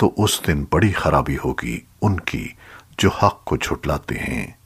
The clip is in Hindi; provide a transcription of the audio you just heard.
तो उस दिन बड़ी खराबी होगी उनकी जो हक को झुटलाते हैं।